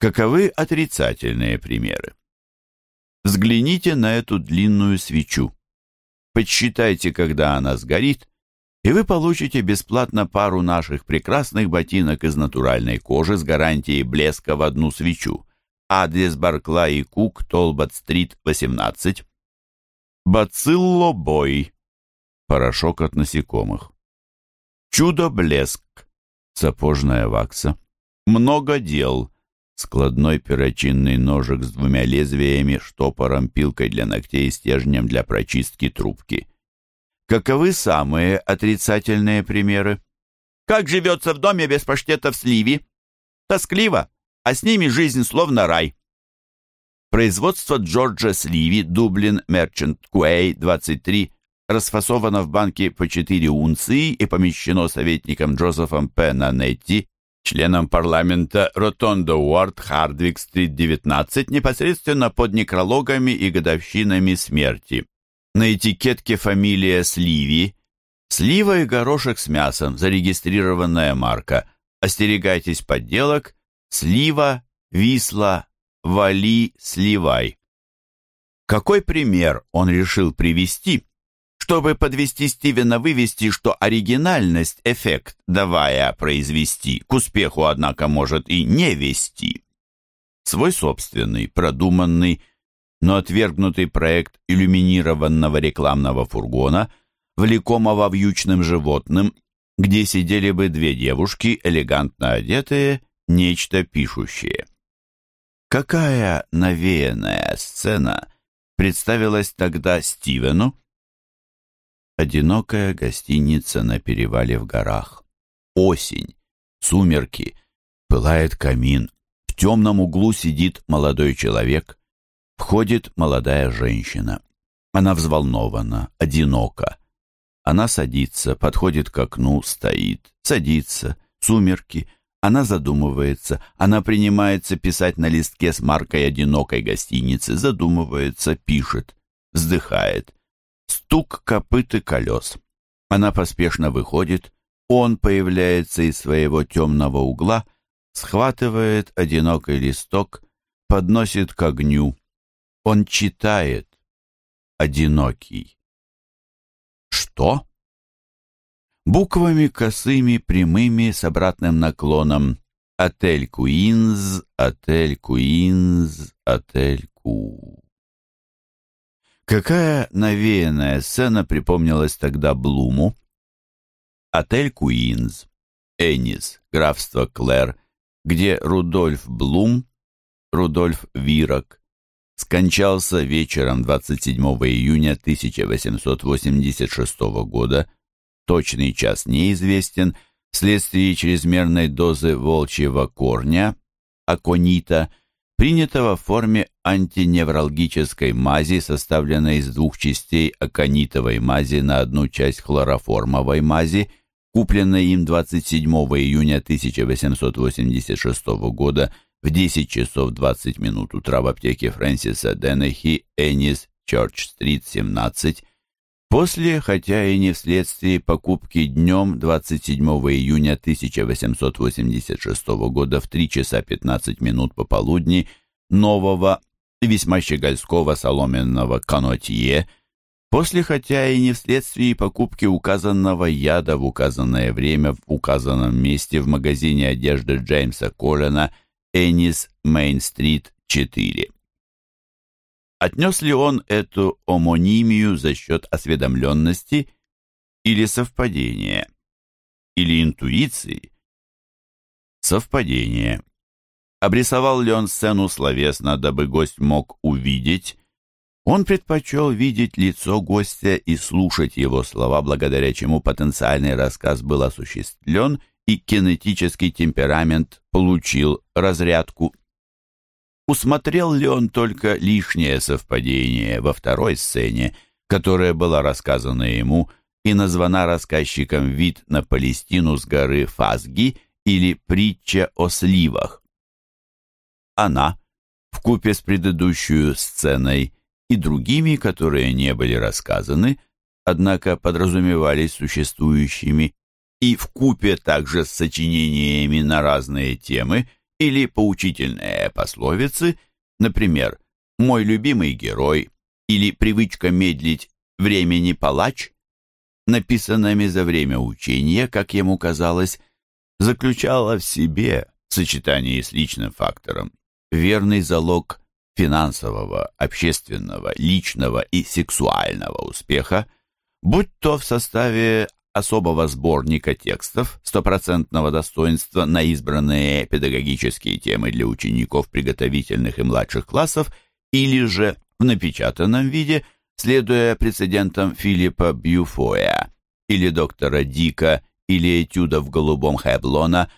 Каковы отрицательные примеры? Взгляните на эту длинную свечу. Подсчитайте, когда она сгорит, и вы получите бесплатно пару наших прекрасных ботинок из натуральной кожи с гарантией блеска в одну свечу. Адрес Баркла и Кук, Толбот-стрит, 18. Бацилло Бой. Порошок от насекомых. Чудо-блеск. Сапожная вакса. Много дел. Складной перочинный ножик с двумя лезвиями, штопором, пилкой для ногтей и стержнем для прочистки трубки. Каковы самые отрицательные примеры? Как живется в доме без паштета в сливе? Тоскливо, а с ними жизнь словно рай. Производство Джорджа Сливи, Дублин, Мерчант Куэй, 23, расфасовано в банке по 4 унции и помещено советником Джозефом П. Нанетти, членом парламента Ротондо Уорд, Хардвик-стрит, 19, непосредственно под некрологами и годовщинами смерти. На этикетке фамилия Сливи. Слива и горошек с мясом, зарегистрированная марка. Остерегайтесь подделок. Слива, Висла, Вали, Сливай. Какой пример он решил привести, чтобы подвести Стивена вывести, что оригинальность, эффект, давая произвести, к успеху, однако, может и не вести? Свой собственный, продуманный, но отвергнутый проект иллюминированного рекламного фургона, влекомого вьючным животным, где сидели бы две девушки, элегантно одетые, нечто пишущее. Какая навеянная сцена представилась тогда Стивену? Одинокая гостиница на перевале в горах. Осень, сумерки, пылает камин. В темном углу сидит молодой человек. Входит молодая женщина. Она взволнована, одинока. Она садится, подходит к окну, стоит, садится, сумерки. Она задумывается, она принимается писать на листке с маркой одинокой гостиницы, задумывается, пишет, вздыхает. Стук копыт и колес. Она поспешно выходит, он появляется из своего темного угла, схватывает одинокий листок, подносит к огню, он читает. Одинокий. Что? Буквами косыми, прямыми, с обратным наклоном. Отель Куинз, отель Куинз, отель Ку. Какая навеянная сцена припомнилась тогда Блуму? Отель Куинз, Энис, графство Клэр, где Рудольф Блум, Рудольф Вирок, скончался вечером 27 июня 1886 года, точный час неизвестен, вследствие чрезмерной дозы волчьего корня, аконита, принятого в форме антиневралгической мази, составленной из двух частей аконитовой мази на одну часть хлороформовой мази, купленной им 27 июня 1886 года в 10 часов 20 минут утра в аптеке Фрэнсиса Деннехи, Энис, Чорч-стрит, 17, после, хотя и не вследствие покупки днем 27 июня 1886 года в 3 часа 15 минут пополудни нового, весьма щегольского соломенного канотье, после, хотя и не вследствие покупки указанного яда в указанное время в указанном месте в магазине одежды Джеймса Коллина – Энис Мейн-стрит, 4. Отнес ли он эту омонимию за счет осведомленности или совпадения, или интуиции? Совпадение. Обрисовал ли он сцену словесно, дабы гость мог увидеть? Он предпочел видеть лицо гостя и слушать его слова, благодаря чему потенциальный рассказ был осуществлен и кинетический темперамент получил разрядку. Усмотрел ли он только лишнее совпадение во второй сцене, которая была рассказана ему и названа рассказчиком вид на Палестину с горы Фазги или притча о сливах? Она, в купе с предыдущей сценой и другими, которые не были рассказаны, однако подразумевались существующими, и в купе также с сочинениями на разные темы или поучительные пословицы, например, «Мой любимый герой» или «Привычка медлить времени палач», написанными за время учения, как ему казалось, заключала в себе, в сочетании с личным фактором, верный залог финансового, общественного, личного и сексуального успеха, будь то в составе особого сборника текстов стопроцентного достоинства на избранные педагогические темы для учеников приготовительных и младших классов или же в напечатанном виде, следуя прецедентам Филиппа Бьюфоя или доктора Дика или этюдов голубом Хэблона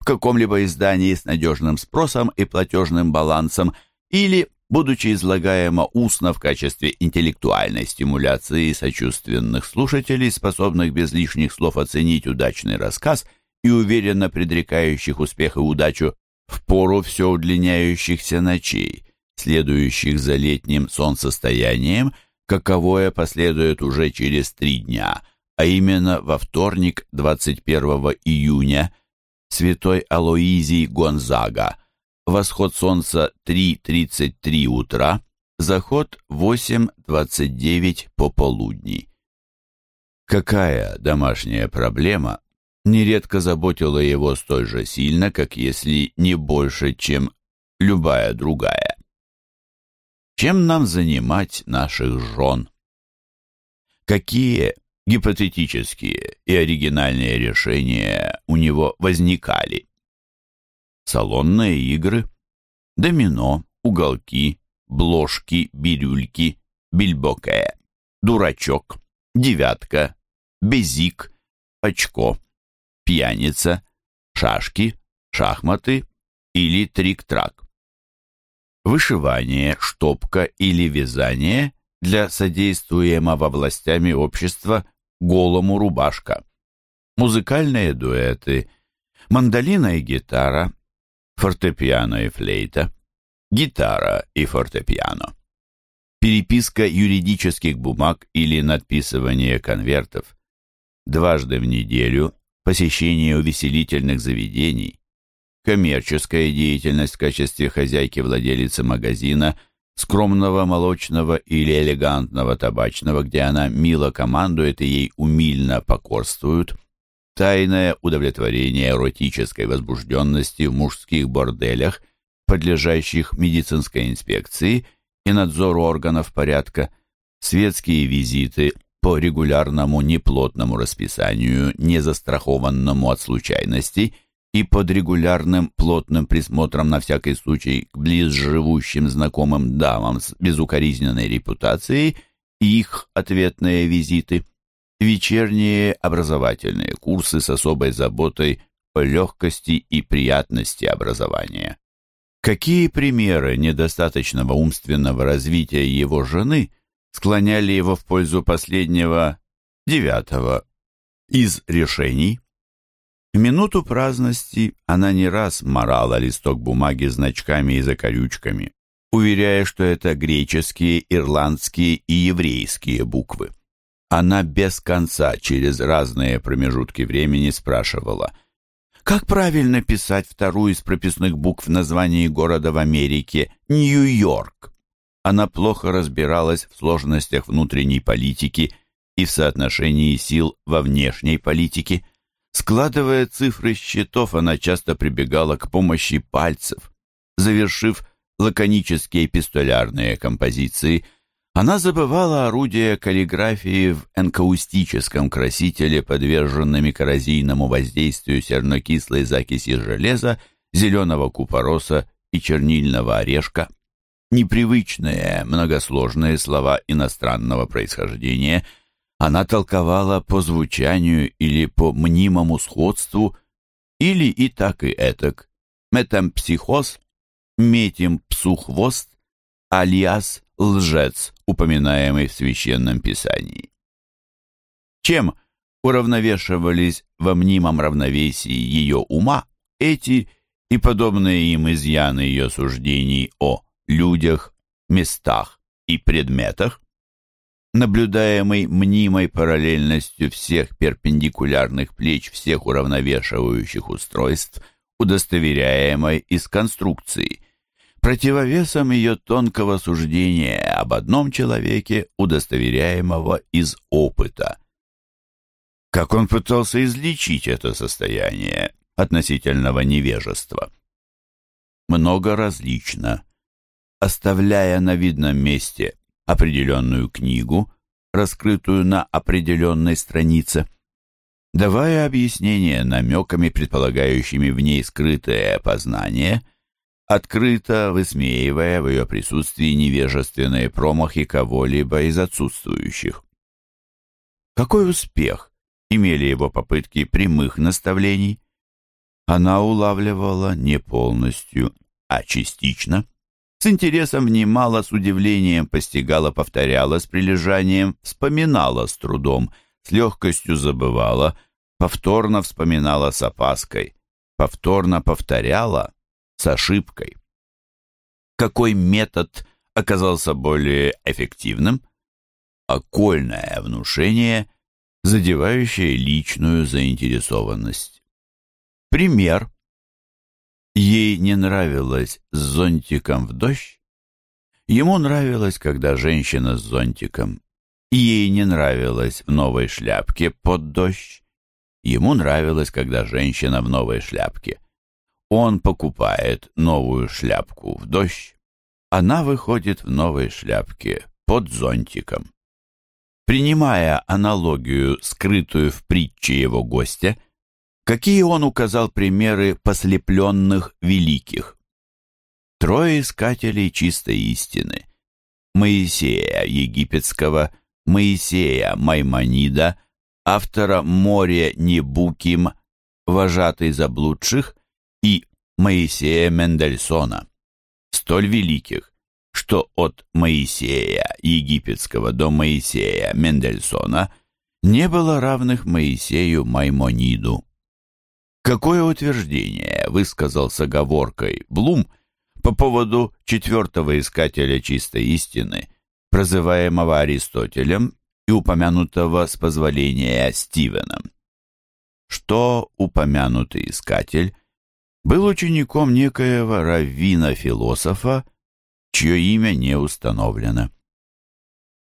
в каком-либо издании с надежным спросом и платежным балансом или будучи излагаемо устно в качестве интеллектуальной стимуляции сочувственных слушателей, способных без лишних слов оценить удачный рассказ и уверенно предрекающих успех и удачу в пору все удлиняющихся ночей, следующих за летним солнцестоянием, каковое последует уже через три дня, а именно во вторник 21 июня, святой Алоизий Гонзага – Восход солнца 3.33 утра, заход 8.29 пополудни. Какая домашняя проблема нередко заботила его столь же сильно, как если не больше, чем любая другая? Чем нам занимать наших жен? Какие гипотетические и оригинальные решения у него возникали? Салонные игры, домино, уголки, бложки, бирюльки, бильбоке, дурачок, девятка, безик, очко, пьяница, шашки, шахматы или трик-трак. Вышивание, штопка или вязание для содействуемого властями общества голому рубашка. Музыкальные дуэты, мандолина и гитара, фортепиано и флейта, гитара и фортепиано. Переписка юридических бумаг или надписывание конвертов. Дважды в неделю посещение увеселительных заведений. Коммерческая деятельность в качестве хозяйки-владелицы магазина, скромного молочного или элегантного табачного, где она мило командует и ей умильно покорствуют – тайное удовлетворение эротической возбужденности в мужских борделях, подлежащих медицинской инспекции и надзору органов порядка, светские визиты по регулярному неплотному расписанию, не застрахованному от случайностей, и под регулярным плотным присмотром на всякий случай к близживущим знакомым дамам с безукоризненной репутацией и их ответные визиты – вечерние образовательные курсы с особой заботой о легкости и приятности образования. Какие примеры недостаточного умственного развития его жены склоняли его в пользу последнего, девятого, из решений? В минуту праздности она не раз морала листок бумаги значками и закорючками, уверяя, что это греческие, ирландские и еврейские буквы. Она без конца через разные промежутки времени спрашивала, как правильно писать вторую из прописных букв в названии города в Америке Нью-Йорк. Она плохо разбиралась в сложностях внутренней политики и в соотношении сил во внешней политике. Складывая цифры счетов, она часто прибегала к помощи пальцев. Завершив лаконические эпистолярные композиции – она забывала орудия каллиграфии в энкаустическом красителе, подверженными коррозийному воздействию сернокислой закиси железа, зеленого купороса и чернильного орешка. Непривычные, многосложные слова иностранного происхождения она толковала по звучанию или по мнимому сходству, или и так и этак. Метампсихоз, метим псу хвост, алиас лжец, упоминаемый в Священном Писании. Чем уравновешивались во мнимом равновесии ее ума эти и подобные им изъяны ее суждений о людях, местах и предметах? Наблюдаемый мнимой параллельностью всех перпендикулярных плеч всех уравновешивающих устройств, удостоверяемой из конструкции, противовесом ее тонкого суждения об одном человеке, удостоверяемого из опыта. Как он пытался излечить это состояние относительного невежества? Много различно. Оставляя на видном месте определенную книгу, раскрытую на определенной странице, давая объяснение намеками, предполагающими в ней скрытое познание, открыто высмеивая в ее присутствии невежественные промахи кого-либо из отсутствующих. Какой успех имели его попытки прямых наставлений? Она улавливала не полностью, а частично – с интересом внимала, с удивлением постигала, повторяла с прилежанием, вспоминала с трудом, с легкостью забывала, повторно вспоминала с опаской, повторно повторяла с ошибкой. Какой метод оказался более эффективным? Окольное внушение, задевающее личную заинтересованность. Пример Ей не нравилось с зонтиком в дождь. Ему нравилось, когда женщина с зонтиком. Ей не нравилось в новой шляпке под дождь. Ему нравилось, когда женщина в новой шляпке. Он покупает новую шляпку в дождь. Она выходит в новой шляпке под зонтиком. Принимая аналогию, скрытую в притче его гостя, Какие он указал примеры послепленных великих? Трое искателей чистой истины. Моисея Египетского, Моисея Маймонида, автора «Море Небуким», вожатый заблудших, и Моисея Мендельсона. Столь великих, что от Моисея Египетского до Моисея Мендельсона не было равных Моисею Маймониду. Какое утверждение высказал с оговоркой Блум по поводу четвертого искателя чистой истины, прозываемого Аристотелем и упомянутого с позволения Стивеном? Что упомянутый искатель был учеником некоего раввина-философа, чье имя не установлено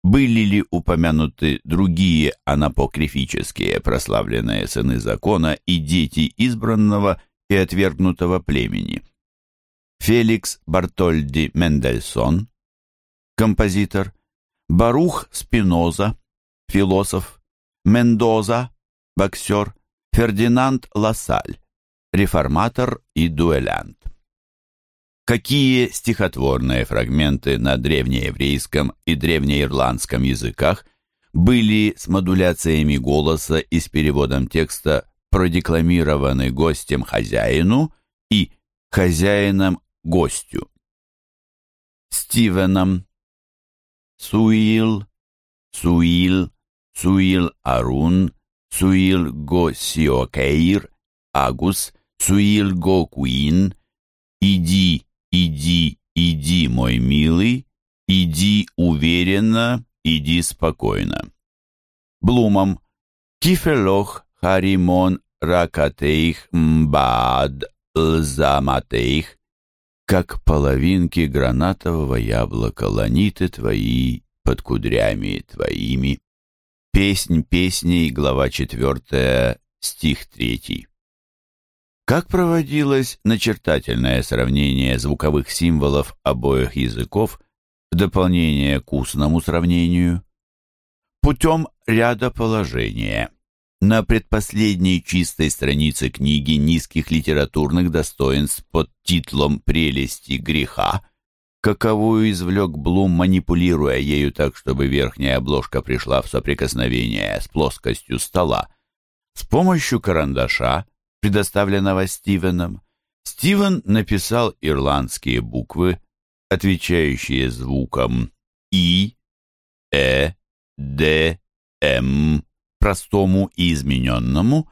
были ли упомянуты другие анапокрифические прославленные сыны закона и дети избранного и отвергнутого племени. Феликс Бартольди Мендельсон, композитор, Барух Спиноза, философ, Мендоза, боксер, Фердинанд Лассаль, реформатор и дуэлянт какие стихотворные фрагменты на древнееврейском и древнеирландском языках были с модуляциями голоса и с переводом текста продекламированы гостем хозяину и хозяином гостю. Стивеном Суил, Суил, Суил Арун, Суил Го Сиокейр, Агус, Суил Го Куин, Иди «Иди, иди, мой милый, иди уверенно, иди спокойно». Блумом «Кифелох харимон ракатейх мбаад лзаматейх» как половинки гранатового яблока ланиты твои под кудрями твоими. Песнь песней, глава четвертая, стих третий. Как проводилось начертательное сравнение звуковых символов обоих языков в дополнение к устному сравнению? Путем ряда положения. На предпоследней чистой странице книги низких литературных достоинств под титлом «Прелести греха», каковую извлек Блум, манипулируя ею так, чтобы верхняя обложка пришла в соприкосновение с плоскостью стола, с помощью карандаша предоставленного Стивеном, Стивен написал ирландские буквы, отвечающие звукам И, Э, Д, М, простому и измененному,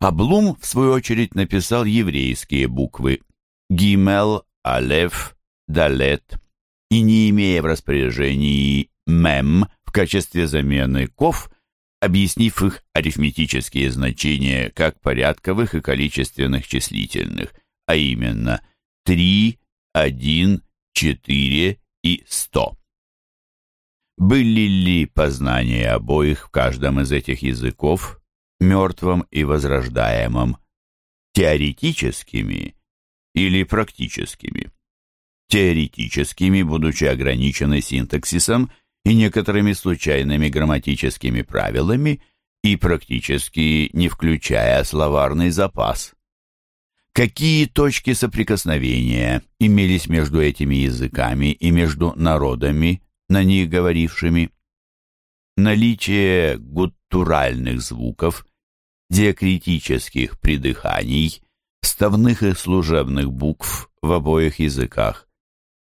а Блум, в свою очередь, написал еврейские буквы Гимел, Алеф, Далет, и не имея в распоряжении Мем в качестве замены Ков, объяснив их арифметические значения как порядковых и количественных числительных, а именно 3, 1, 4 и 100. Были ли познания обоих в каждом из этих языков, мертвым и возрождаемым, теоретическими или практическими? Теоретическими, будучи ограничены синтаксисом и некоторыми случайными грамматическими правилами, и практически не включая словарный запас. Какие точки соприкосновения имелись между этими языками и между народами, на них говорившими? Наличие гуттуральных звуков, диакритических придыханий, ставных и служебных букв в обоих языках,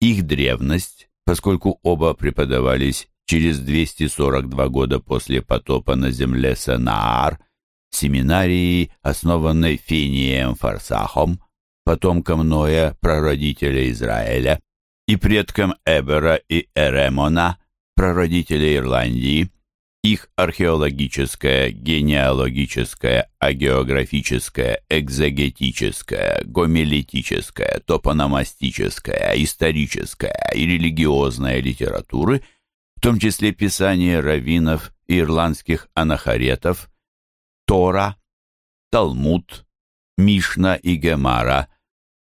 их древность, поскольку оба преподавались через 242 года после потопа на земле Санаар, семинарии, основанной Финием Фарсахом, потомком Ноя, прародителя Израиля, и предком Эбера и Эремона, прародителя Ирландии, их археологическое, генеалогическое, агеографическое, экзегетическое, гомилетическое, топономастическое, историческое и религиозная литературы, в том числе писания раввинов и ирландских анахаретов, Тора, Талмуд, Мишна и Гемара,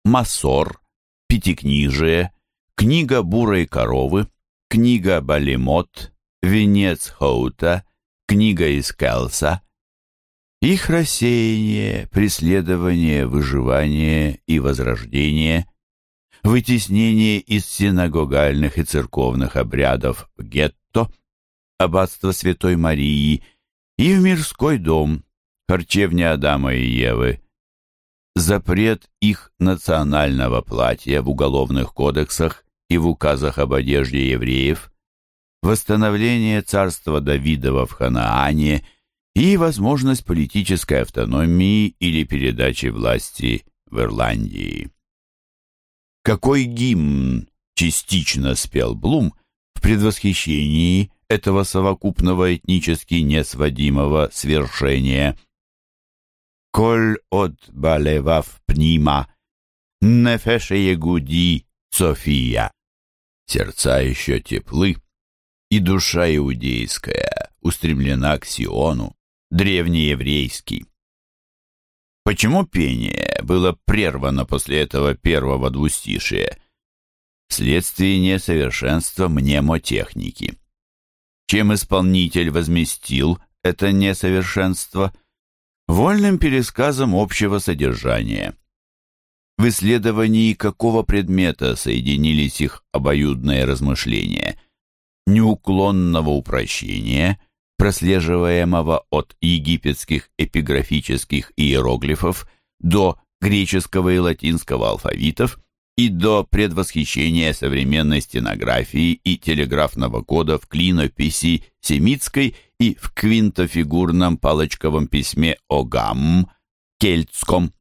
Масор, Пятикнижие, Книга бурой коровы, Книга Балимот, Венец Хоута, Книга из Келса, их рассеяние, преследование, выживание и возрождение, вытеснение из синагогальных и церковных обрядов в гетто, аббатство Святой Марии и в мирской дом, харчевня Адама и Евы, запрет их национального платья в уголовных кодексах и в указах об одежде евреев, восстановление царства Давидова в Ханаане и возможность политической автономии или передачи власти в Ирландии. Какой гимн частично спел Блум в предвосхищении этого совокупного этнически несводимого свершения. «Коль от балевав пнима, нефеше егуди София». Сердца еще теплы, и душа иудейская устремлена к Сиону, древнееврейский. Почему пение было прервано после этого первого двустишия? Вследствие несовершенства мнемотехники чем исполнитель возместил это несовершенство, вольным пересказом общего содержания. В исследовании какого предмета соединились их обоюдные размышления? Неуклонного упрощения, прослеживаемого от египетских эпиграфических иероглифов до греческого и латинского алфавитов – и до предвосхищения современной стенографии и телеграфного кода в клинописи семитской и в квинтофигурном палочковом письме Огам, кельтском.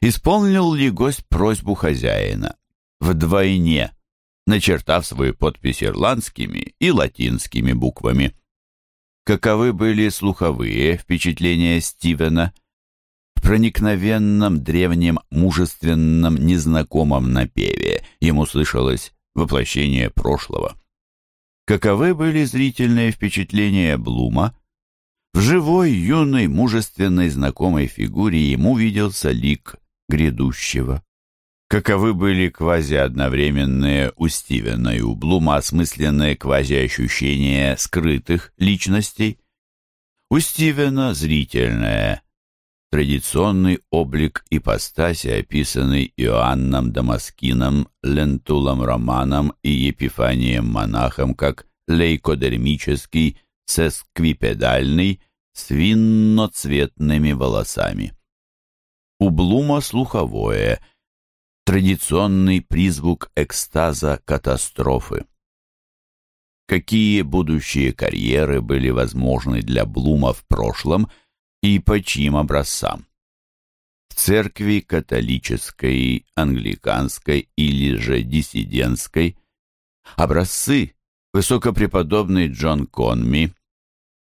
Исполнил ли гость просьбу хозяина? Вдвойне, начертав свою подпись ирландскими и латинскими буквами. Каковы были слуховые впечатления Стивена – в проникновенном, древнем, мужественном, незнакомом напеве ему слышалось воплощение прошлого. Каковы были зрительные впечатления Блума? В живой, юной, мужественной, знакомой фигуре ему виделся лик грядущего. Каковы были квази-одновременные у Стивена и у Блума осмысленные квази-ощущения скрытых личностей? У Стивена зрительное, традиционный облик ипостаси, описанный Иоанном Дамаскином, Лентулом Романом и Епифанием Монахом как лейкодермический, сесквипедальный, с винноцветными волосами. У Блума слуховое, традиционный призвук экстаза катастрофы. Какие будущие карьеры были возможны для Блума в прошлом – и по чьим образцам. В церкви католической, англиканской или же диссидентской образцы высокопреподобный Джон Конми,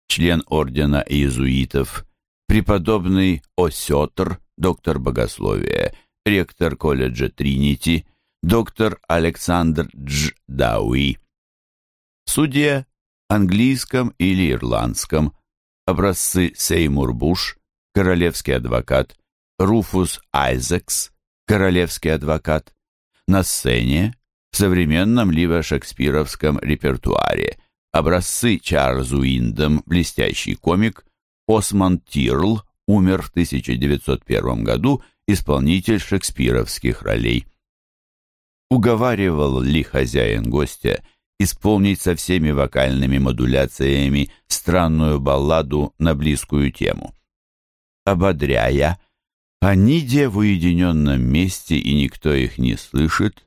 член ордена иезуитов, преподобный Осетр, доктор богословия, ректор колледжа Тринити, доктор Александр Дж. Дауи. Суде, английском или ирландском, образцы Сеймур Буш, королевский адвокат, Руфус Айзекс, королевский адвокат, на сцене, в современном либо шекспировском репертуаре, образцы Чарльз Уиндом, блестящий комик, Осман Тирл, умер в 1901 году, исполнитель шекспировских ролей. Уговаривал ли хозяин гостя исполнить со всеми вокальными модуляциями странную балладу на близкую тему? Ободряя, они де в уединенном месте, и никто их не слышит,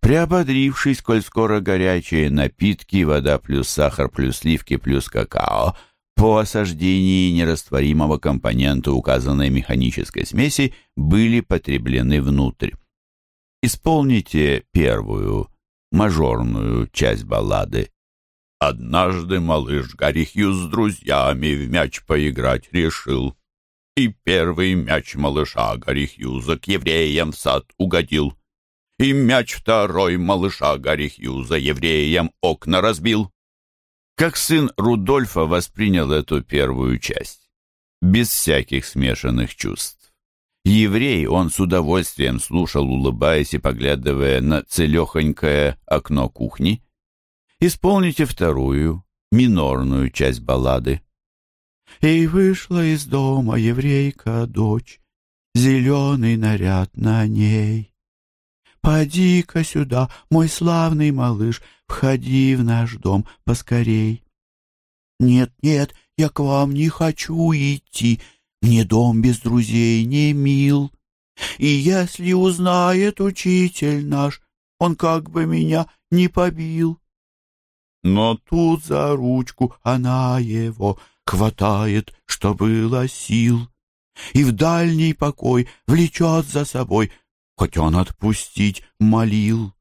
приободрившись, коль скоро горячие напитки, вода плюс сахар плюс сливки плюс какао — по осаждении нерастворимого компонента указанной механической смеси были потреблены внутрь. Исполните первую, мажорную часть баллады. Однажды малыш Гарихью с друзьями в мяч поиграть решил. И первый мяч малыша Гарихьюза к евреям в сад угодил. И мяч второй малыша Гарихьюза евреям окна разбил. Как сын Рудольфа воспринял эту первую часть? Без всяких смешанных чувств. Еврей он с удовольствием слушал, улыбаясь и поглядывая на целехонькое окно кухни. Исполните вторую, минорную часть баллады. И вышла из дома еврейка дочь, Зеленый наряд на ней. Поди-ка сюда, мой славный малыш, Входи в наш дом поскорей. Нет, нет, я к вам не хочу идти, Мне дом без друзей не мил. И если узнает учитель наш, Он как бы меня не побил. Но тут за ручку она его Хватает, что было сил, И в дальний покой влечет за собой, Хоть он отпустить молил.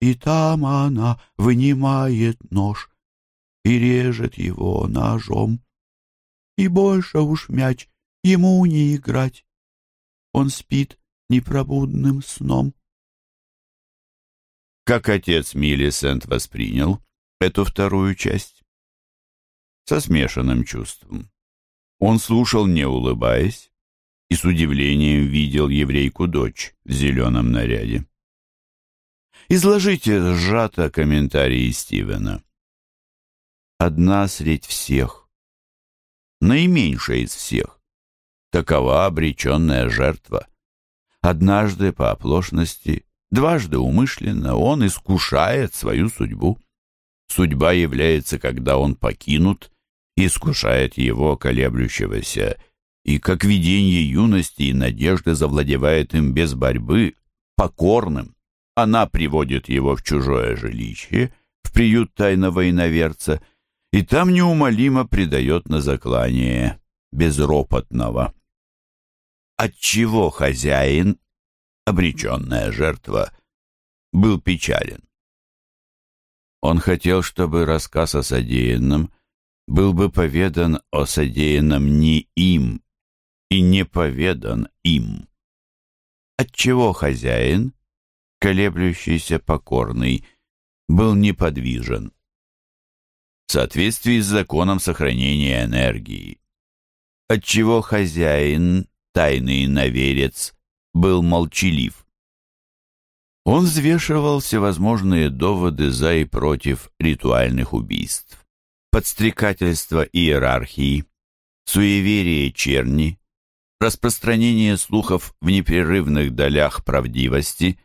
И там она вынимает нож и режет его ножом. И больше уж мяч ему не играть. Он спит непробудным сном. Как отец Миллисент воспринял эту вторую часть? Со смешанным чувством. Он слушал, не улыбаясь, и с удивлением видел еврейку-дочь в зеленом наряде. Изложите сжато комментарии Стивена. Одна средь всех, наименьшая из всех, такова обреченная жертва. Однажды по оплошности, дважды умышленно он искушает свою судьбу. Судьба является, когда он покинут, искушает его колеблющегося, и как видение юности и надежды завладевает им без борьбы, покорным. Она приводит его в чужое жилище, в приют тайного иноверца, и там неумолимо предает на заклание безропотного. Отчего хозяин, обреченная жертва, был печален? Он хотел, чтобы рассказ о содеянном был бы поведан о содеянном не им и не поведан им. Отчего хозяин, колеблющийся покорный, был неподвижен. В соответствии с законом сохранения энергии, отчего хозяин, тайный наверец, был молчалив. Он взвешивал всевозможные доводы за и против ритуальных убийств, подстрекательство иерархии, суеверие черни, распространение слухов в непрерывных долях правдивости,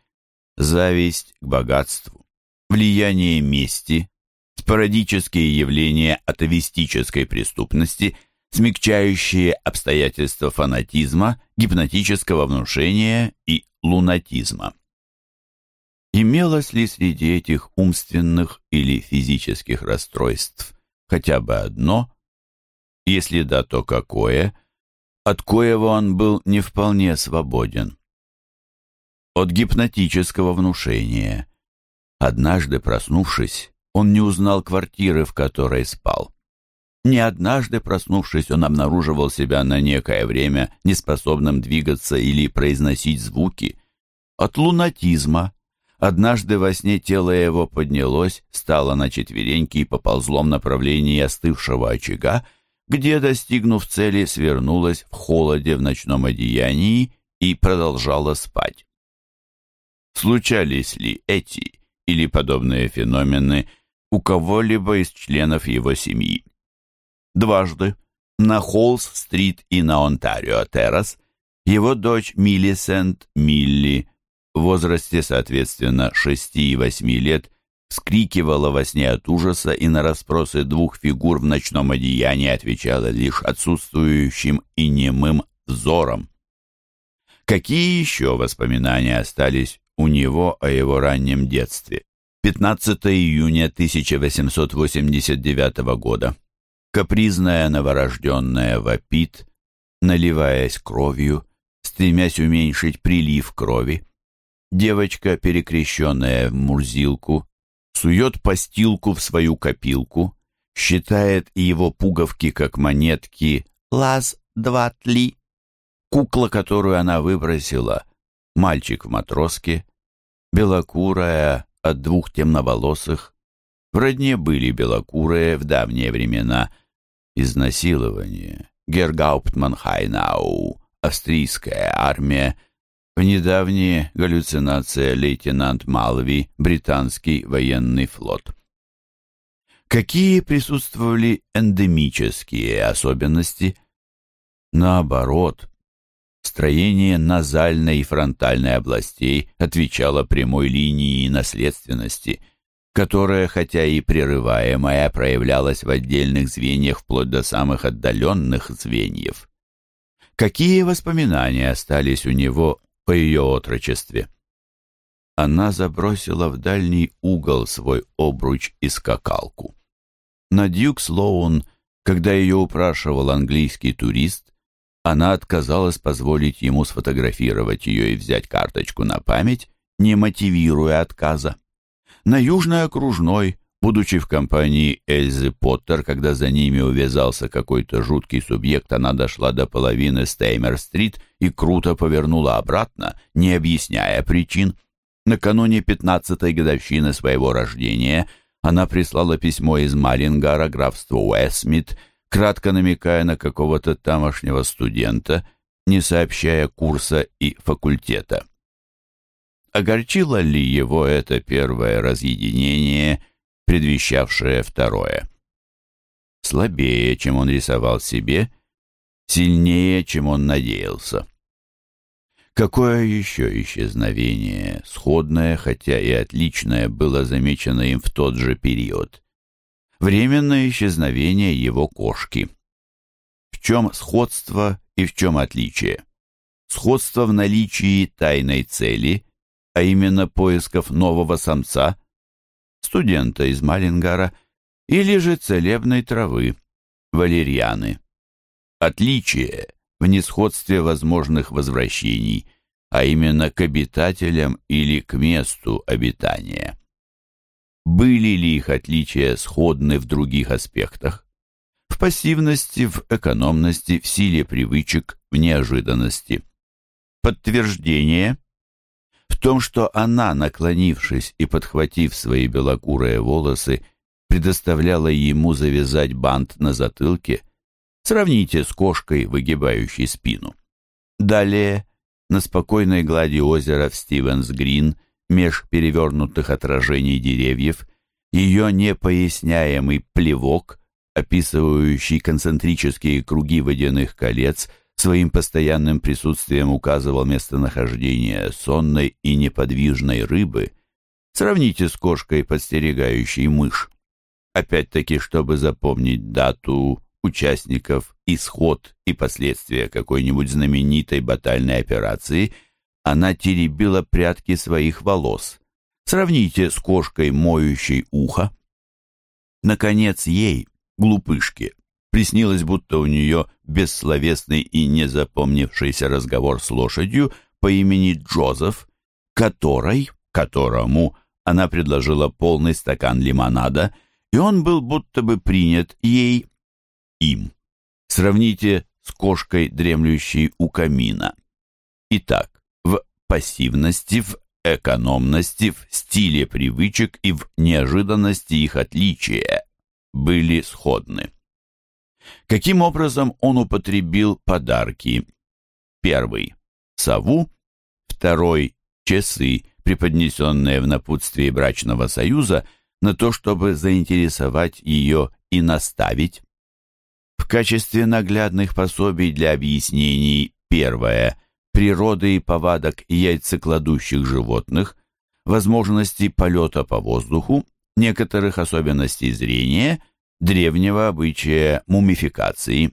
зависть к богатству, влияние мести, спорадические явления атовистической преступности, смягчающие обстоятельства фанатизма, гипнотического внушения и лунатизма. Имелось ли среди этих умственных или физических расстройств хотя бы одно? Если да, то какое? От коего он был не вполне свободен от гипнотического внушения. Однажды, проснувшись, он не узнал квартиры, в которой спал. Не однажды, проснувшись, он обнаруживал себя на некое время неспособным двигаться или произносить звуки. От лунатизма. Однажды во сне тело его поднялось, стало на четвереньки и поползло в направлении остывшего очага, где, достигнув цели, свернулось в холоде в ночном одеянии и продолжала спать. Случались ли эти или подобные феномены у кого-либо из членов его семьи? Дважды на Холлс-стрит и на Онтарио-террас его дочь Миллисент Милли в возрасте, соответственно, 6 и 8 лет, вскрикивала во сне от ужаса и на расспросы двух фигур в ночном одеянии отвечала лишь отсутствующим и немым взором. Какие еще воспоминания остались у него о его раннем детстве? 15 июня 1889 года. Капризная новорожденная вопит, наливаясь кровью, стремясь уменьшить прилив крови. Девочка, перекрещенная в мурзилку, сует постилку в свою копилку, считает его пуговки как монетки «лаз два тли», Кукла, которую она выбросила, мальчик в матроске, белокурая от двух темноволосых. В родне были белокурые в давние времена. Изнасилование. Гергауптман Хайнау, австрийская армия. В недавние галлюцинация лейтенант Малви, британский военный флот. Какие присутствовали эндемические особенности? Наоборот, Строение назальной и фронтальной областей отвечало прямой линии наследственности, которая, хотя и прерываемая, проявлялась в отдельных звеньях вплоть до самых отдаленных звеньев. Какие воспоминания остались у него по ее отрочестве? Она забросила в дальний угол свой обруч и скакалку. На Дюк Слоун, когда ее упрашивал английский турист, она отказалась позволить ему сфотографировать ее и взять карточку на память, не мотивируя отказа. На Южной окружной, будучи в компании Эльзы Поттер, когда за ними увязался какой-то жуткий субъект, она дошла до половины Стеймер-стрит и круто повернула обратно, не объясняя причин. Накануне пятнадцатой годовщины своего рождения она прислала письмо из Малингара, графства Уэсмит, кратко намекая на какого-то тамошнего студента, не сообщая курса и факультета. Огорчило ли его это первое разъединение, предвещавшее второе? Слабее, чем он рисовал себе, сильнее, чем он надеялся. Какое еще исчезновение, сходное, хотя и отличное, было замечено им в тот же период? временное исчезновение его кошки. В чем сходство и в чем отличие? Сходство в наличии тайной цели, а именно поисков нового самца, студента из Малингара, или же целебной травы, валерьяны. Отличие в несходстве возможных возвращений, а именно к обитателям или к месту обитания. Были ли их отличия сходны в других аспектах? В пассивности, в экономности, в силе привычек, в неожиданности. Подтверждение в том, что она, наклонившись и подхватив свои белокурые волосы, предоставляла ему завязать бант на затылке, сравните с кошкой, выгибающей спину. Далее, на спокойной глади озера в Стивенс-Грин – меж перевернутых отражений деревьев, ее непоясняемый плевок, описывающий концентрические круги водяных колец, своим постоянным присутствием указывал местонахождение сонной и неподвижной рыбы. Сравните с кошкой, подстерегающей мышь. Опять-таки, чтобы запомнить дату, участников, исход и последствия какой-нибудь знаменитой батальной операции – она теребила прядки своих волос. Сравните с кошкой, моющей ухо. Наконец ей, глупышке, приснилось, будто у нее бессловесный и незапомнившийся разговор с лошадью по имени Джозеф, которой, которому она предложила полный стакан лимонада, и он был будто бы принят ей, им. Сравните с кошкой, дремлющей у камина. Итак, в пассивности, в экономности, в стиле привычек и в неожиданности их отличия были сходны. Каким образом он употребил подарки? Первый – сову, второй – часы, преподнесенные в напутствии брачного союза, на то, чтобы заинтересовать ее и наставить. В качестве наглядных пособий для объяснений первое – природы и повадок яйцекладущих животных, возможности полета по воздуху, некоторых особенностей зрения, древнего обычая мумификации.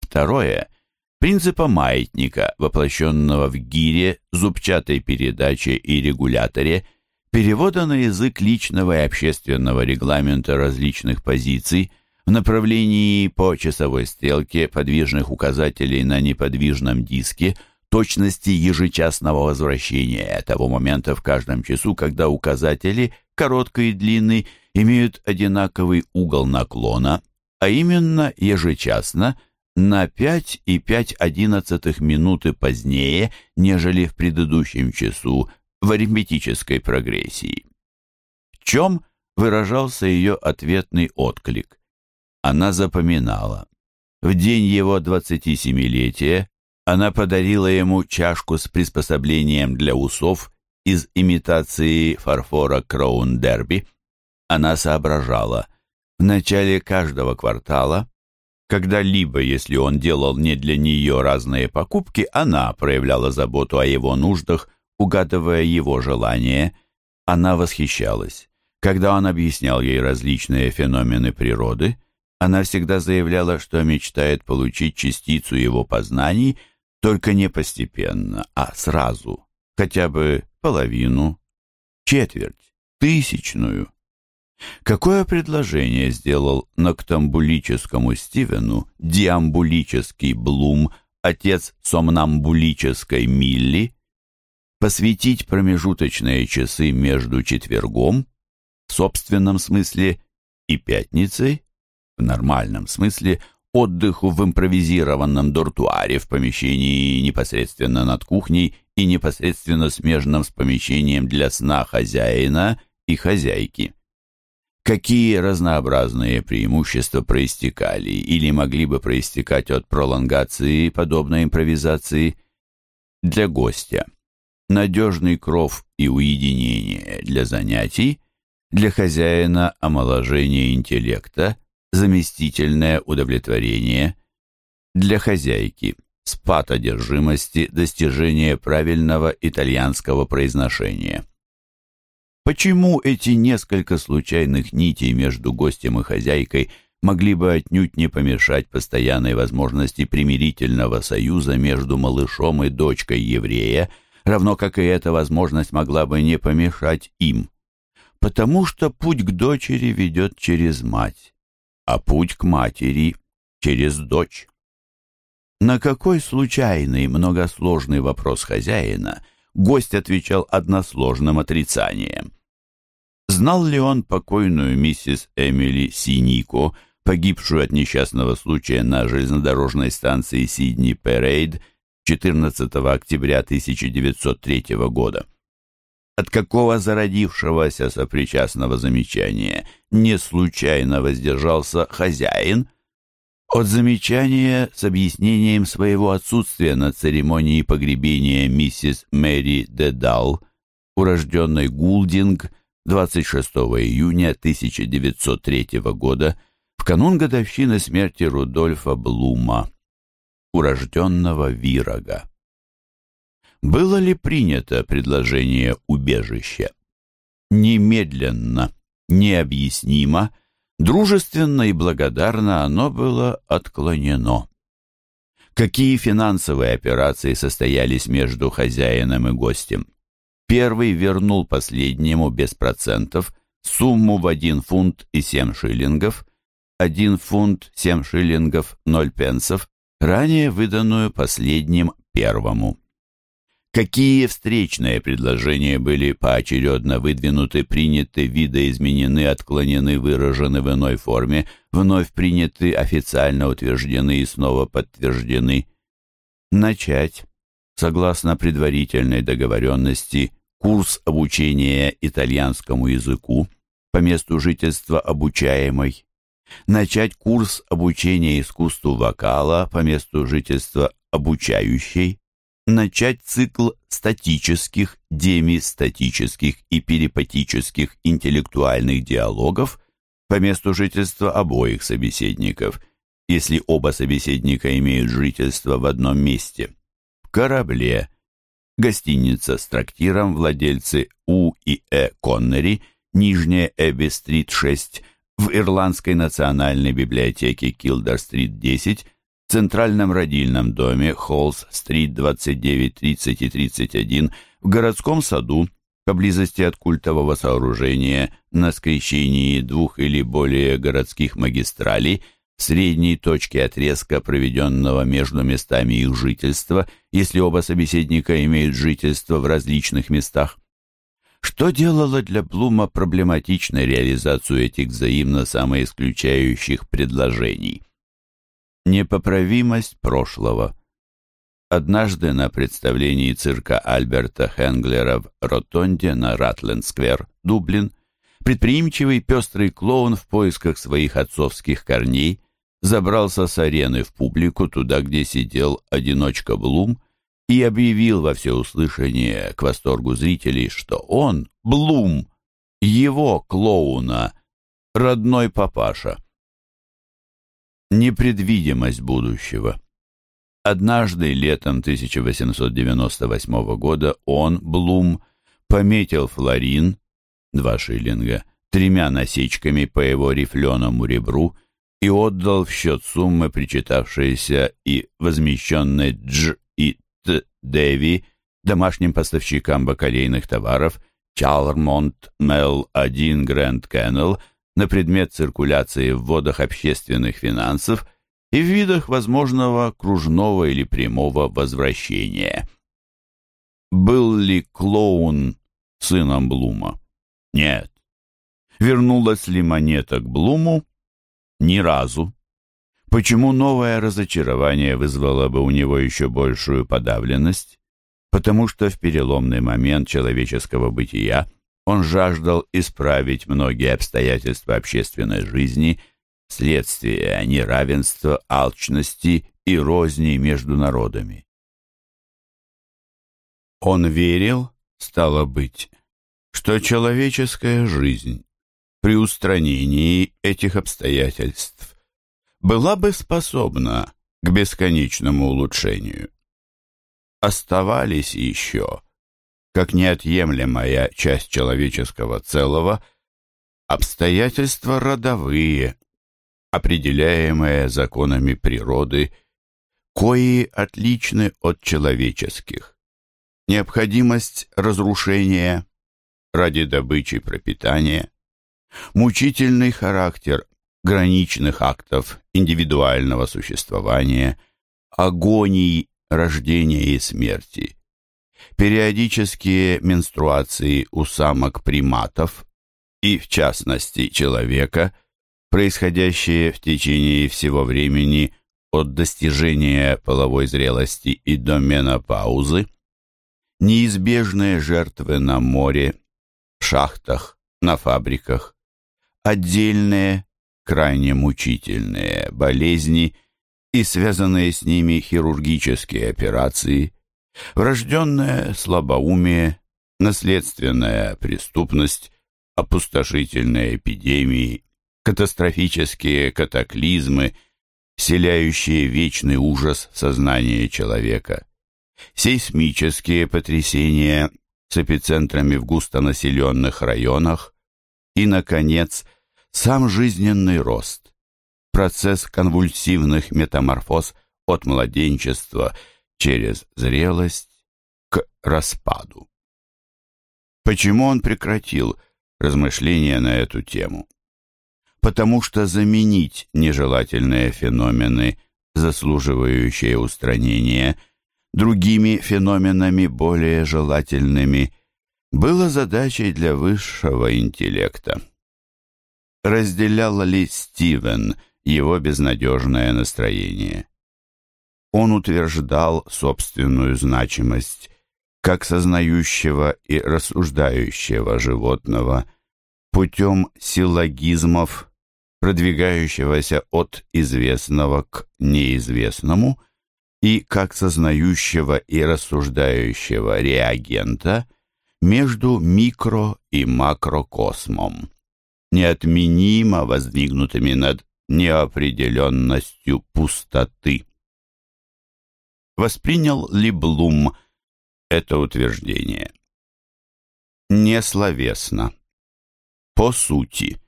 Второе – принципа маятника, воплощенного в гире, зубчатой передаче и регуляторе, перевода на язык личного и общественного регламента различных позиций в направлении по часовой стрелке подвижных указателей на неподвижном диске – точности ежечасного возвращения того момента в каждом часу, когда указатели, короткий и длинный, имеют одинаковый угол наклона, а именно ежечасно на 5 и 5 одиннадцатых минуты позднее, нежели в предыдущем часу в арифметической прогрессии. В чем выражался ее ответный отклик? Она запоминала. В день его 27-летия она подарила ему чашку с приспособлением для усов из имитации фарфора Кроун Дерби. Она соображала, в начале каждого квартала, когда-либо, если он делал не для нее разные покупки, она проявляла заботу о его нуждах, угадывая его желания. Она восхищалась. Когда он объяснял ей различные феномены природы, она всегда заявляла, что мечтает получить частицу его познаний – только не постепенно, а сразу, хотя бы половину, четверть, тысячную. Какое предложение сделал ноктамбулическому Стивену диамбулический Блум, отец сомнамбулической Милли? Посвятить промежуточные часы между четвергом, в собственном смысле, и пятницей, в нормальном смысле, отдыху в импровизированном дортуаре в помещении непосредственно над кухней и непосредственно смежном с помещением для сна хозяина и хозяйки. Какие разнообразные преимущества проистекали или могли бы проистекать от пролонгации подобной импровизации для гостя? Надежный кров и уединение для занятий, для хозяина омоложение интеллекта – заместительное удовлетворение. Для хозяйки спад одержимости, достижение правильного итальянского произношения. Почему эти несколько случайных нитей между гостем и хозяйкой могли бы отнюдь не помешать постоянной возможности примирительного союза между малышом и дочкой еврея, равно как и эта возможность могла бы не помешать им? Потому что путь к дочери ведет через мать а путь к матери через дочь. На какой случайный многосложный вопрос хозяина гость отвечал односложным отрицанием. Знал ли он покойную миссис Эмили Синико, погибшую от несчастного случая на железнодорожной станции Сидни Перейд 14 октября 1903 года? от какого зародившегося сопричастного замечания не случайно воздержался хозяин, от замечания с объяснением своего отсутствия на церемонии погребения миссис Мэри Дедал, урожденной Гулдинг 26 июня 1903 года, в канун годовщины смерти Рудольфа Блума, урожденного Вирага было ли принято предложение убежища. Немедленно, необъяснимо, дружественно и благодарно оно было отклонено. Какие финансовые операции состоялись между хозяином и гостем? Первый вернул последнему без процентов сумму в 1 фунт и 7 шиллингов, 1 фунт 7 шиллингов 0 пенсов, ранее выданную последним первому. Какие встречные предложения были поочередно выдвинуты, приняты, видоизменены, отклонены, выражены в иной форме, вновь приняты, официально утверждены и снова подтверждены. Начать, согласно предварительной договоренности, курс обучения итальянскому языку по месту жительства обучаемой. Начать курс обучения искусству вокала по месту жительства обучающей начать цикл статических, демистатических и перипатических интеллектуальных диалогов по месту жительства обоих собеседников, если оба собеседника имеют жительство в одном месте. В корабле, гостиница с трактиром, владельцы У и Э. Коннери, Нижняя Эбби-стрит 6, в Ирландской национальной библиотеке Килдер-стрит 10, Центральном родильном доме Холлс-стрит 29, 30 и 31, в городском саду, поблизости от культового сооружения, на скрещении двух или более городских магистралей, в средней точке отрезка, проведенного между местами их жительства, если оба собеседника имеют жительство в различных местах. Что делало для Блума проблематичной реализацию этих взаимно самоисключающих предложений? Непоправимость прошлого. Однажды на представлении цирка Альберта Хенглера в Ротонде на Ратленд-сквер, Дублин, предприимчивый пестрый клоун в поисках своих отцовских корней забрался с арены в публику туда, где сидел одиночка Блум, и объявил во всеуслышание к восторгу зрителей, что он, Блум, его клоуна, родной папаша непредвидимость будущего. Однажды летом 1898 года он, Блум, пометил флорин, два шиллинга, тремя насечками по его рифленому ребру и отдал в счет суммы, причитавшиеся и возмещенной Дж и Т. Дэви, домашним поставщикам бакалейных товаров, Чалмонт Мел 1 Грэнд Кеннел на предмет циркуляции в водах общественных финансов и в видах возможного кружного или прямого возвращения. Был ли клоун сыном Блума? Нет. Вернулась ли монета к Блуму? Ни разу. Почему новое разочарование вызвало бы у него еще большую подавленность? Потому что в переломный момент человеческого бытия он жаждал исправить многие обстоятельства общественной жизни, следствие неравенства, алчности и розни между народами. Он верил, стало быть, что человеческая жизнь при устранении этих обстоятельств была бы способна к бесконечному улучшению. Оставались еще как неотъемлемая часть человеческого целого, обстоятельства родовые, определяемые законами природы, кои отличны от человеческих. Необходимость разрушения ради добычи пропитания, мучительный характер граничных актов индивидуального существования, агоний рождения и смерти – периодические менструации у самок-приматов и, в частности, человека, происходящие в течение всего времени от достижения половой зрелости и до менопаузы, неизбежные жертвы на море, в шахтах, на фабриках, отдельные, крайне мучительные болезни и связанные с ними хирургические операции – Врожденное слабоумие, наследственная преступность, опустошительные эпидемии, катастрофические катаклизмы, вселяющие вечный ужас в сознание человека, сейсмические потрясения с эпицентрами в густонаселенных районах и, наконец, сам жизненный рост, процесс конвульсивных метаморфоз от младенчества – через зрелость к распаду. Почему он прекратил размышления на эту тему? Потому что заменить нежелательные феномены, заслуживающие устранения, другими феноменами более желательными, было задачей для высшего интеллекта. Разделял ли Стивен его безнадежное настроение? Он утверждал собственную значимость как сознающего и рассуждающего животного путем силлогизмов, продвигающегося от известного к неизвестному, и как сознающего и рассуждающего реагента между микро- и макрокосмом, неотменимо воздвигнутыми над неопределенностью пустоты. Воспринял ли Блум это утверждение? Несловесно. По сути.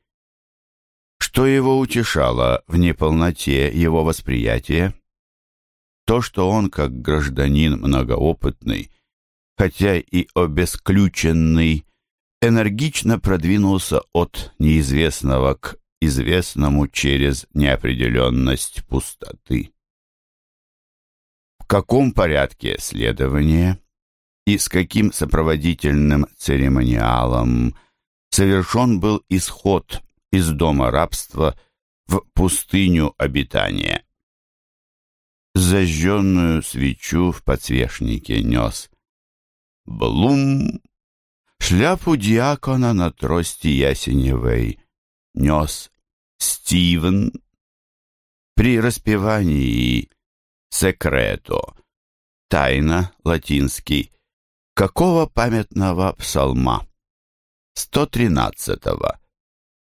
Что его утешало в неполноте его восприятия? То, что он, как гражданин многоопытный, хотя и обесключенный, энергично продвинулся от неизвестного к известному через неопределенность пустоты. В каком порядке следования и с каким сопроводительным церемониалом совершен был исход из дома рабства в пустыню обитания? Зажженную свечу в подсвечнике нес Блум шляпу диакона на трости ясеневой нес Стивен при распевании «Секрето» тайна латинский какого памятного псалма? 113-го.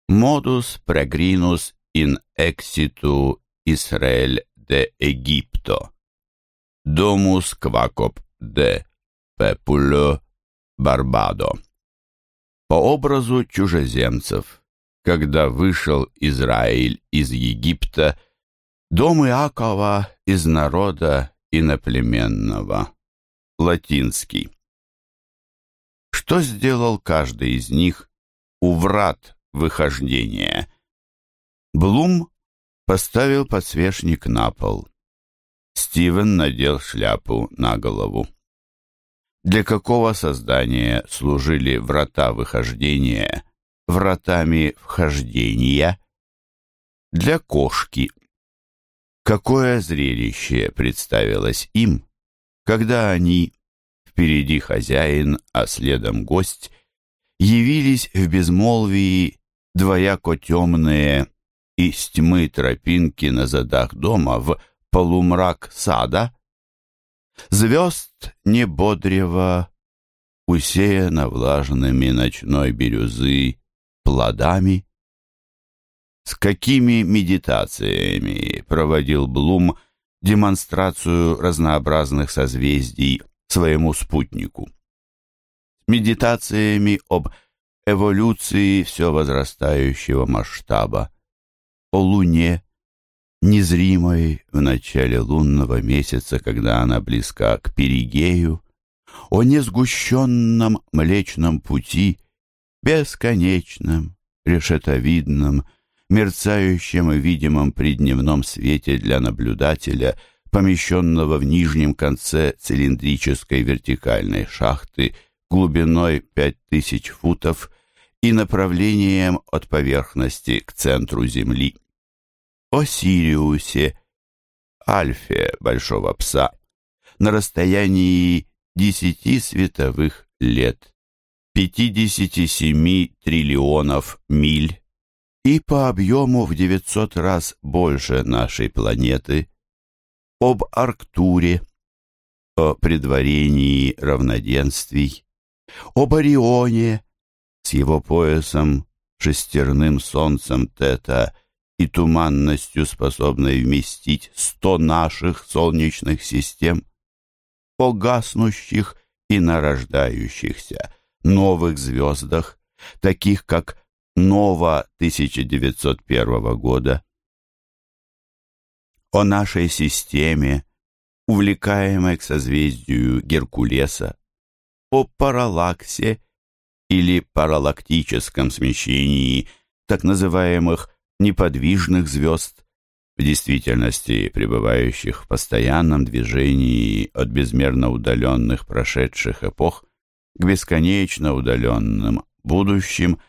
Modus pregrinus in exitu Israel de Egipto. Domus quacob de Пепуло Барбадо. По образу чужеземцев, когда вышел Израиль из Египта, дом Иакова из народа иноплеменного. Латинский. Что сделал каждый из них у врат выхождения? Блум поставил подсвечник на пол. Стивен надел шляпу на голову. Для какого создания служили врата выхождения вратами вхождения? Для кошки. Какое зрелище представилось им, когда они, впереди хозяин, а следом гость, явились в безмолвии двояко темные из тьмы тропинки на задах дома в полумрак сада, Звезд небодрево, усеяно влажными ночной бирюзы плодами. С какими медитациями проводил Блум демонстрацию разнообразных созвездий своему спутнику? Медитациями об эволюции все возрастающего масштаба, о Луне, незримой в начале лунного месяца, когда она близка к Перигею, о несгущенном Млечном Пути, бесконечном, решетовидном, мерцающем и видимом при дневном свете для наблюдателя, помещенного в нижнем конце цилиндрической вертикальной шахты глубиной 5000 футов и направлением от поверхности к центру Земли о Сириусе, Альфе Большого Пса, на расстоянии десяти световых лет, 57 триллионов миль и по объему в 900 раз больше нашей планеты, об Арктуре, о предварении равноденствий, об Орионе с его поясом, шестерным солнцем Тета и туманностью, способной вместить сто наших солнечных систем, о и нарождающихся новых звездах, таких как Нова 1901 года, о нашей системе, увлекаемой к созвездию Геркулеса, о параллаксе или параллактическом смещении так называемых неподвижных звезд, в действительности пребывающих в постоянном движении от безмерно удаленных прошедших эпох к бесконечно удаленным будущим,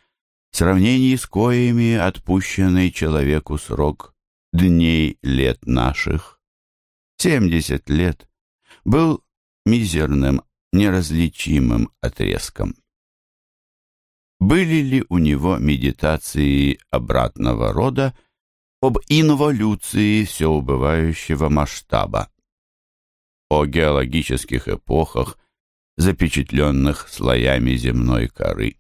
в сравнении с коими отпущенный человеку срок дней лет наших, семьдесят лет, был мизерным, неразличимым отрезком. Были ли у него медитации обратного рода об инволюции все убывающего масштаба, о геологических эпохах, запечатленных слоями земной коры,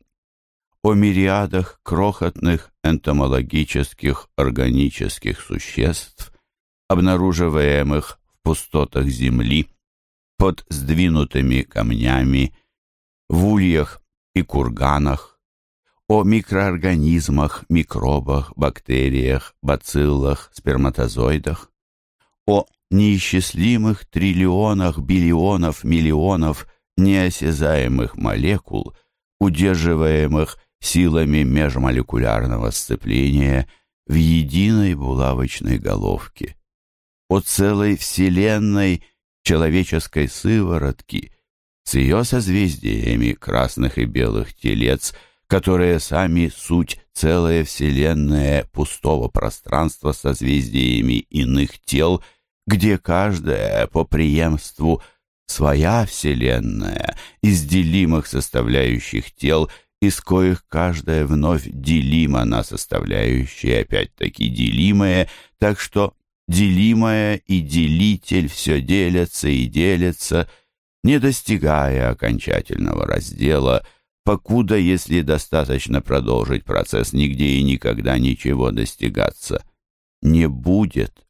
о мириадах крохотных энтомологических органических существ, обнаруживаемых в пустотах земли, под сдвинутыми камнями, в ульях и курганах, о микроорганизмах, микробах, бактериях, бациллах, сперматозоидах, о неисчислимых триллионах, биллионов, миллионов неосязаемых молекул, удерживаемых силами межмолекулярного сцепления в единой булавочной головке, о целой вселенной человеческой сыворотки с ее созвездиями красных и белых телец, которые сами суть целая вселенная пустого пространства созвездиями иных тел, где каждая по преемству своя вселенная из делимых составляющих тел – из коих каждая вновь делима на составляющие, опять-таки делимые, так что делимое и делитель все делятся и делятся, не достигая окончательного раздела, покуда, если достаточно продолжить процесс, нигде и никогда ничего достигаться не будет.